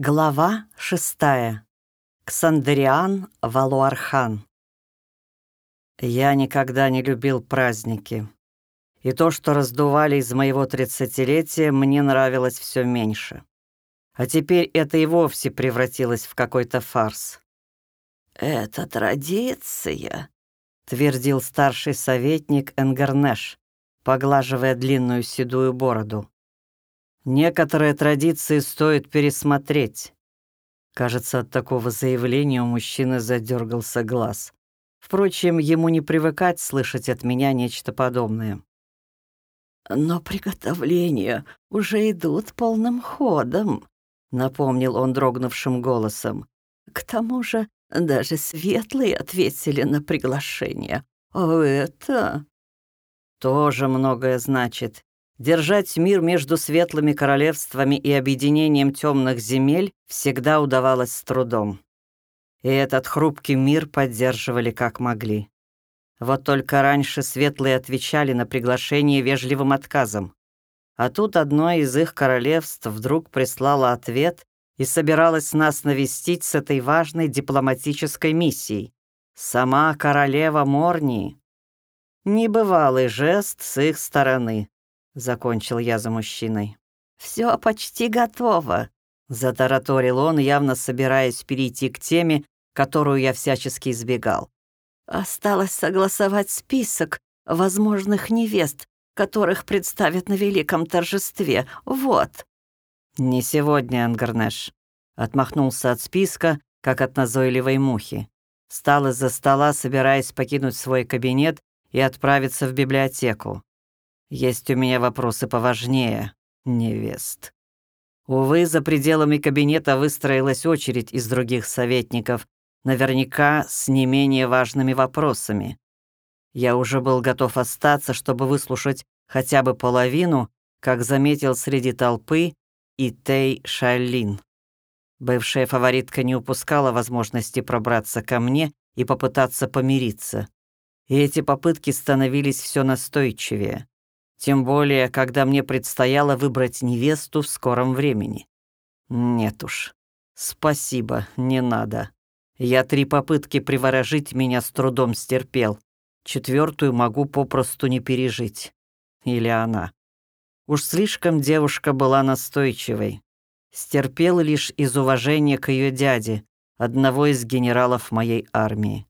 Глава шестая. Ксандериан Валуархан. Я никогда не любил праздники. И то, что раздували из моего тридцатилетия, мне нравилось все меньше. А теперь это и вовсе превратилось в какой-то фарс. «Это традиция», — твердил старший советник Энгарнеш, поглаживая длинную седую бороду. Некоторые традиции стоит пересмотреть. Кажется, от такого заявления у мужчины задергался глаз. Впрочем, ему не привыкать слышать от меня нечто подобное. «Но приготовления уже идут полным ходом», — напомнил он дрогнувшим голосом. «К тому же даже светлые ответили на приглашение. А это...» «Тоже многое значит. Держать мир между светлыми королевствами и объединением темных земель всегда удавалось с трудом. И этот хрупкий мир поддерживали как могли. Вот только раньше светлые отвечали на приглашение вежливым отказом. А тут одно из их королевств вдруг прислало ответ и собиралась нас навестить с этой важной дипломатической миссией. Сама королева Морнии. Небывалый жест с их стороны закончил я за мужчиной. Все почти готово», — затараторил он, явно собираясь перейти к теме, которую я всячески избегал. «Осталось согласовать список возможных невест, которых представят на великом торжестве. Вот». «Не сегодня, Ангарнеш», — отмахнулся от списка, как от назойливой мухи. Встал из-за стола, собираясь покинуть свой кабинет и отправиться в библиотеку. Есть у меня вопросы поважнее, невест. Увы, за пределами кабинета выстроилась очередь из других советников, наверняка с не менее важными вопросами. Я уже был готов остаться, чтобы выслушать хотя бы половину, как заметил среди толпы и Тей Шалин. Бывшая фаворитка не упускала возможности пробраться ко мне и попытаться помириться. И эти попытки становились все настойчивее. Тем более, когда мне предстояло выбрать невесту в скором времени. Нет уж. Спасибо, не надо. Я три попытки приворожить меня с трудом стерпел. Четвертую могу попросту не пережить. Или она. Уж слишком девушка была настойчивой. Стерпел лишь из уважения к ее дяде, одного из генералов моей армии.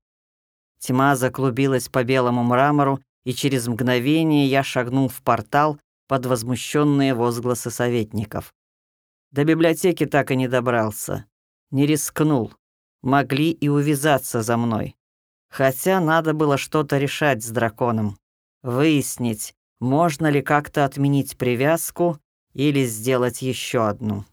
Тьма заклубилась по белому мрамору и через мгновение я шагнул в портал под возмущенные возгласы советников. До библиотеки так и не добрался. Не рискнул. Могли и увязаться за мной. Хотя надо было что-то решать с драконом. Выяснить, можно ли как-то отменить привязку или сделать еще одну.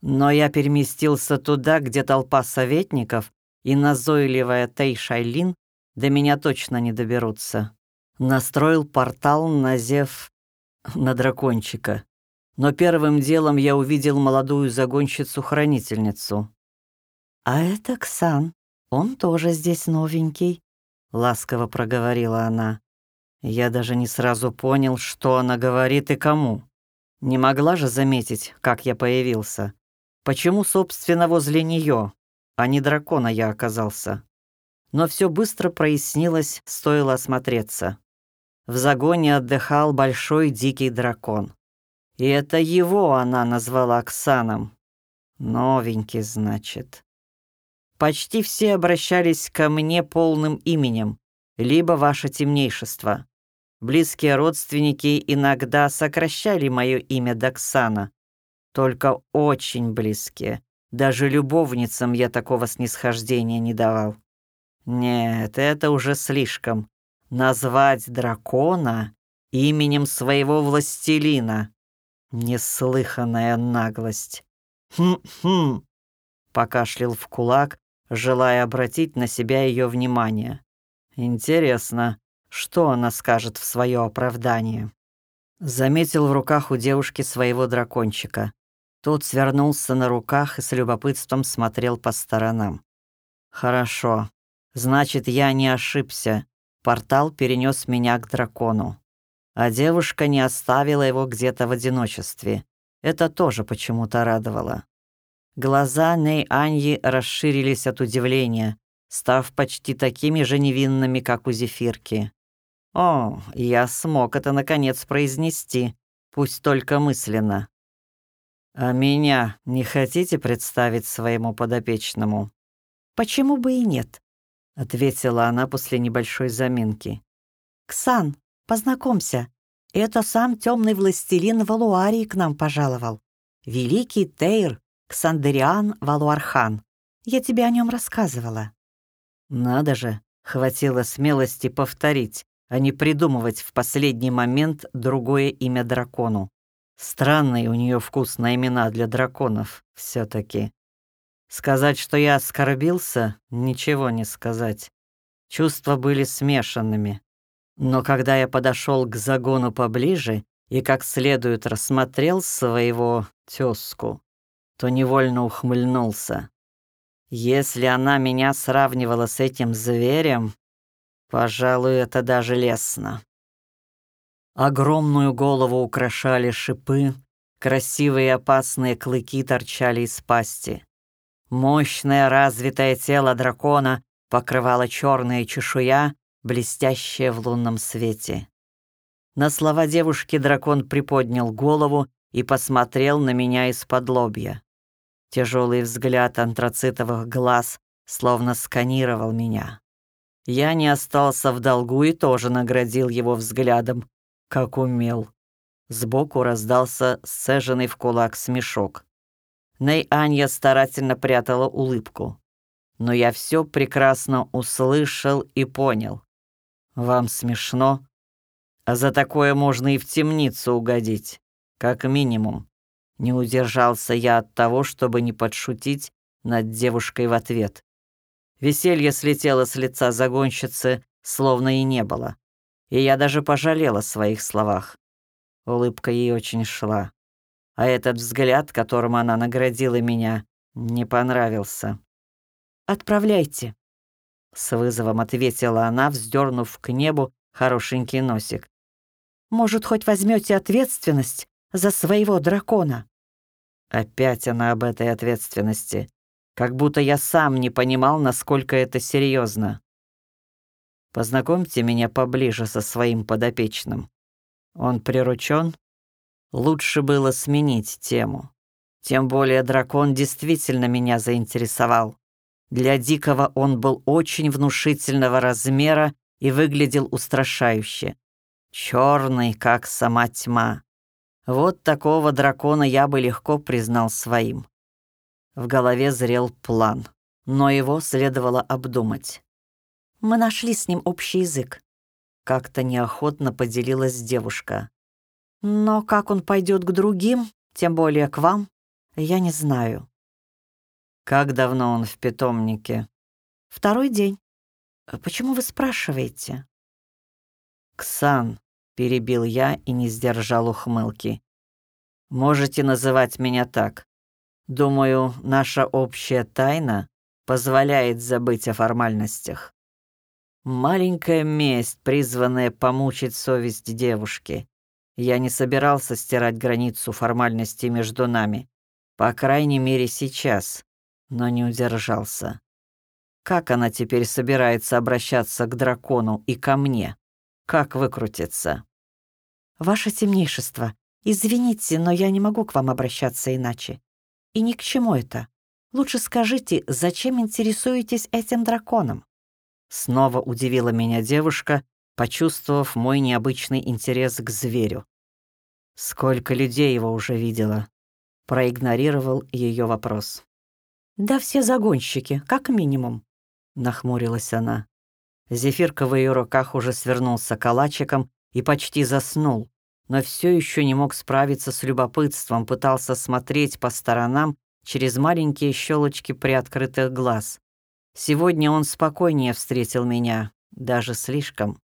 Но я переместился туда, где толпа советников и назойливая Тей Шайлин до меня точно не доберутся настроил портал на Зев на дракончика. Но первым делом я увидел молодую загонщицу-хранительницу. «А это Ксан, он тоже здесь новенький», — ласково проговорила она. Я даже не сразу понял, что она говорит и кому. Не могла же заметить, как я появился. Почему, собственно, возле нее, а не дракона я оказался? Но все быстро прояснилось, стоило осмотреться. В загоне отдыхал большой дикий дракон. И это его она назвала Оксаном. Новенький, значит. Почти все обращались ко мне полным именем, либо ваше темнейшество. Близкие родственники иногда сокращали мое имя до Оксана. Только очень близкие. Даже любовницам я такого снисхождения не давал. Нет, это уже слишком. Назвать дракона именем своего властелина. Неслыханная наглость. «Хм-хм», — покашлял в кулак, желая обратить на себя ее внимание. «Интересно, что она скажет в свое оправдание?» Заметил в руках у девушки своего дракончика. Тот свернулся на руках и с любопытством смотрел по сторонам. «Хорошо. Значит, я не ошибся. Портал перенес меня к дракону. А девушка не оставила его где-то в одиночестве. Это тоже почему-то радовало. Глаза Ней Аньи расширились от удивления, став почти такими же невинными, как у зефирки. «О, я смог это наконец произнести, пусть только мысленно. А меня не хотите представить своему подопечному?» «Почему бы и нет?» — ответила она после небольшой заминки. «Ксан, познакомься, это сам темный властелин Валуарии к нам пожаловал. Великий Тейр Ксандериан Валуархан. Я тебе о нем рассказывала». Надо же, хватило смелости повторить, а не придумывать в последний момент другое имя дракону. Странный у нее вкус на имена для драконов все таки Сказать, что я оскорбился, ничего не сказать. Чувства были смешанными. Но когда я подошел к загону поближе и как следует рассмотрел своего тёзку, то невольно ухмыльнулся. Если она меня сравнивала с этим зверем, пожалуй, это даже лестно. Огромную голову украшали шипы, красивые опасные клыки торчали из пасти. Мощное развитое тело дракона покрывала черная чешуя, блестящая в лунном свете. На слова девушки дракон приподнял голову и посмотрел на меня из-под лобья. Тяжелый взгляд антрацитовых глаз словно сканировал меня. Я не остался в долгу и тоже наградил его взглядом, как умел. Сбоку раздался сцеженный в кулак смешок. Ней Анья старательно прятала улыбку. Но я все прекрасно услышал и понял. Вам смешно? А за такое можно и в темницу угодить, как минимум. Не удержался я от того, чтобы не подшутить над девушкой в ответ. Веселье слетело с лица загонщицы, словно и не было. И я даже пожалела о своих словах. Улыбка ей очень шла. А этот взгляд, которым она наградила меня, не понравился. «Отправляйте», — с вызовом ответила она, вздернув к небу хорошенький носик. «Может, хоть возьмете ответственность за своего дракона. Опять она об этой ответственности. Как будто я сам не понимал, насколько это серьезно. Познакомьте меня поближе со своим подопечным. Он приручен? Лучше было сменить тему. Тем более дракон действительно меня заинтересовал. Для дикого он был очень внушительного размера и выглядел устрашающе. Черный, как сама тьма. Вот такого дракона я бы легко признал своим. В голове зрел план, но его следовало обдумать. «Мы нашли с ним общий язык», — как-то неохотно поделилась девушка. «Но как он пойдет к другим, тем более к вам, я не знаю». «Как давно он в питомнике?» «Второй день. Почему вы спрашиваете?» «Ксан, — перебил я и не сдержал ухмылки. «Можете называть меня так. Думаю, наша общая тайна позволяет забыть о формальностях. Маленькая месть, призванная помучить совесть девушки. Я не собирался стирать границу формальностей между нами. По крайней мере, сейчас. Но не удержался. Как она теперь собирается обращаться к дракону и ко мне? Как выкрутиться? «Ваше темнейшество, извините, но я не могу к вам обращаться иначе. И ни к чему это. Лучше скажите, зачем интересуетесь этим драконом?» Снова удивила меня девушка, почувствовав мой необычный интерес к зверю. «Сколько людей его уже видела?» Проигнорировал ее вопрос. «Да все загонщики, как минимум», — нахмурилась она. Зефирка в ее руках уже свернулся калачиком и почти заснул, но все еще не мог справиться с любопытством, пытался смотреть по сторонам через маленькие щелочки приоткрытых глаз. Сегодня он спокойнее встретил меня, даже слишком.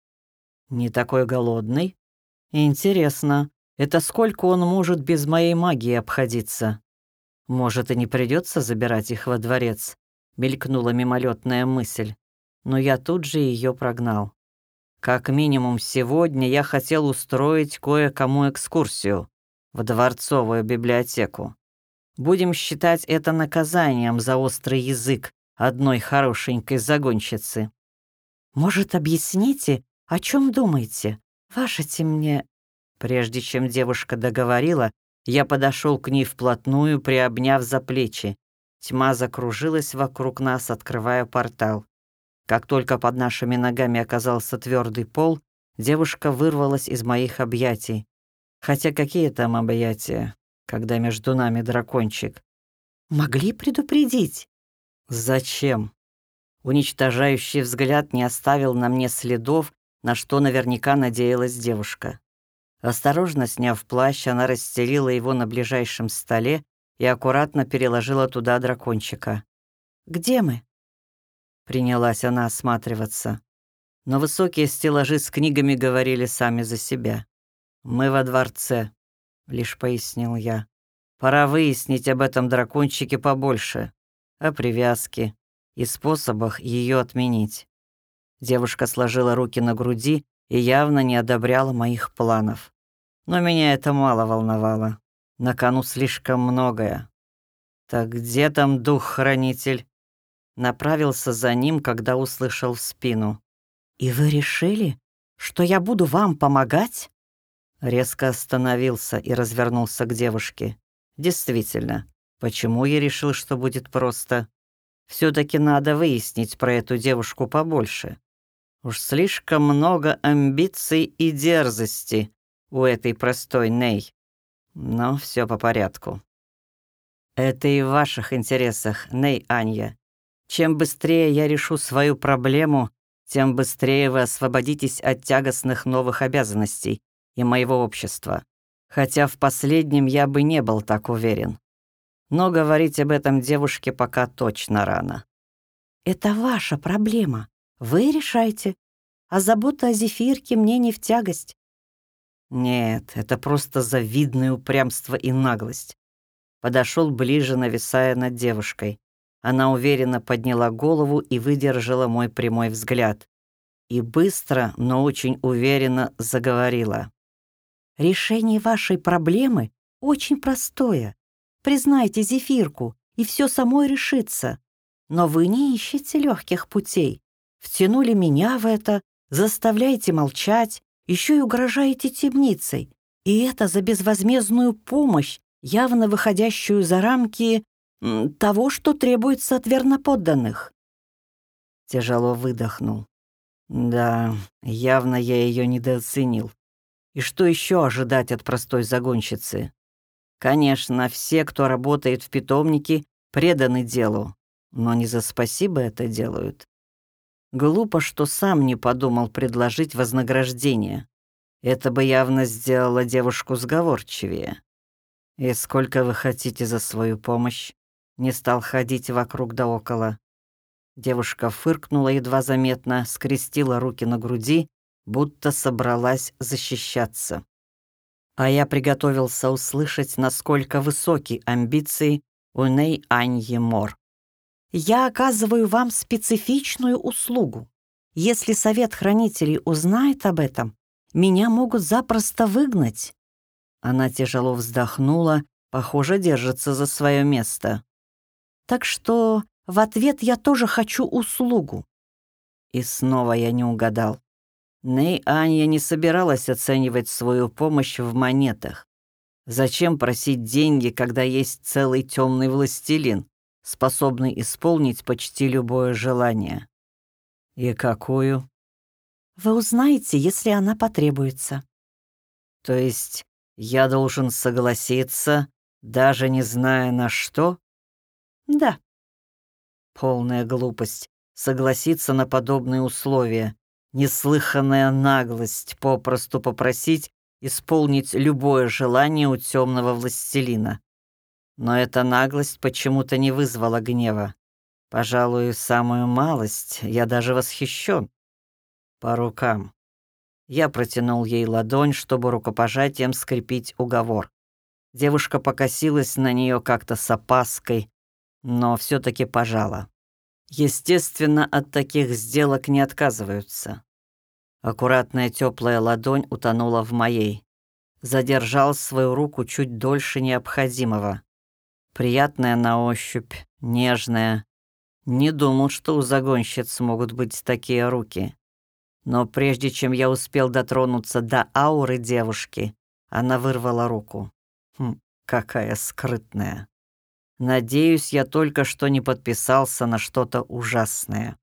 Не такой голодный? Интересно, это сколько он может без моей магии обходиться? Может, и не придется забирать их во дворец? Мелькнула мимолетная мысль но я тут же ее прогнал. Как минимум сегодня я хотел устроить кое-кому экскурсию в дворцовую библиотеку. Будем считать это наказанием за острый язык одной хорошенькой загонщицы. Может, объясните, о чем думаете? Ваша темне...» Прежде чем девушка договорила, я подошел к ней вплотную, приобняв за плечи. Тьма закружилась вокруг нас, открывая портал. Как только под нашими ногами оказался твердый пол, девушка вырвалась из моих объятий. Хотя какие там объятия, когда между нами дракончик? Могли предупредить. Зачем? Уничтожающий взгляд не оставил на мне следов, на что наверняка надеялась девушка. Осторожно сняв плащ, она расстелила его на ближайшем столе и аккуратно переложила туда дракончика. «Где мы?» Принялась она осматриваться. Но высокие стеллажи с книгами говорили сами за себя. «Мы во дворце», — лишь пояснил я. «Пора выяснить об этом дракончике побольше, о привязке и способах ее отменить». Девушка сложила руки на груди и явно не одобряла моих планов. Но меня это мало волновало. На кону слишком многое. «Так где там дух-хранитель?» Направился за ним, когда услышал в спину. «И вы решили, что я буду вам помогать?» Резко остановился и развернулся к девушке. «Действительно, почему я решил, что будет просто? все таки надо выяснить про эту девушку побольше. Уж слишком много амбиций и дерзости у этой простой Ней. Но все по порядку. Это и в ваших интересах, Ней Анья. Чем быстрее я решу свою проблему, тем быстрее вы освободитесь от тягостных новых обязанностей и моего общества. Хотя в последнем я бы не был так уверен. Но говорить об этом девушке пока точно рано. «Это ваша проблема», вы решайте. А забота о зефирке мне не в тягость. Нет, это просто завидное упрямство и наглость. Подошел ближе, нависая над девушкой. Она уверенно подняла голову и выдержала мой прямой взгляд. И быстро, но очень уверенно заговорила. «Решение вашей проблемы очень простое. Признайте зефирку, и все само решится. Но вы не ищете легких путей втянули меня в это, заставляете молчать, еще и угрожаете темницей. И это за безвозмездную помощь, явно выходящую за рамки того, что требуется от верноподданных. Тяжело выдохнул. Да, явно я ее недооценил. И что еще ожидать от простой загонщицы? Конечно, все, кто работает в питомнике, преданы делу, но не за спасибо это делают. Глупо, что сам не подумал предложить вознаграждение. Это бы явно сделало девушку сговорчивее. «И сколько вы хотите за свою помощь?» Не стал ходить вокруг да около. Девушка фыркнула едва заметно, скрестила руки на груди, будто собралась защищаться. А я приготовился услышать, насколько высоки амбиции у Ней Аньи Мор я оказываю вам специфичную услугу. Если совет хранителей узнает об этом, меня могут запросто выгнать». Она тяжело вздохнула, похоже, держится за свое место. «Так что в ответ я тоже хочу услугу». И снова я не угадал. Ней Анья не собиралась оценивать свою помощь в монетах. Зачем просить деньги, когда есть целый темный властелин? Способный исполнить почти любое желание. И какую? Вы узнаете, если она потребуется. То есть я должен согласиться, даже не зная на что? Да. Полная глупость. Согласиться на подобные условия. Неслыханная наглость попросту попросить исполнить любое желание у темного властелина. Но эта наглость почему-то не вызвала гнева. Пожалуй, самую малость я даже восхищен. По рукам. Я протянул ей ладонь, чтобы рукопожатием скрепить уговор. Девушка покосилась на нее как-то с опаской, но все таки пожала. Естественно, от таких сделок не отказываются. Аккуратная теплая ладонь утонула в моей. Задержал свою руку чуть дольше необходимого. Приятная на ощупь, нежная. Не думал, что у загонщиц могут быть такие руки. Но прежде чем я успел дотронуться до ауры девушки, она вырвала руку. Хм, какая скрытная. Надеюсь, я только что не подписался на что-то ужасное.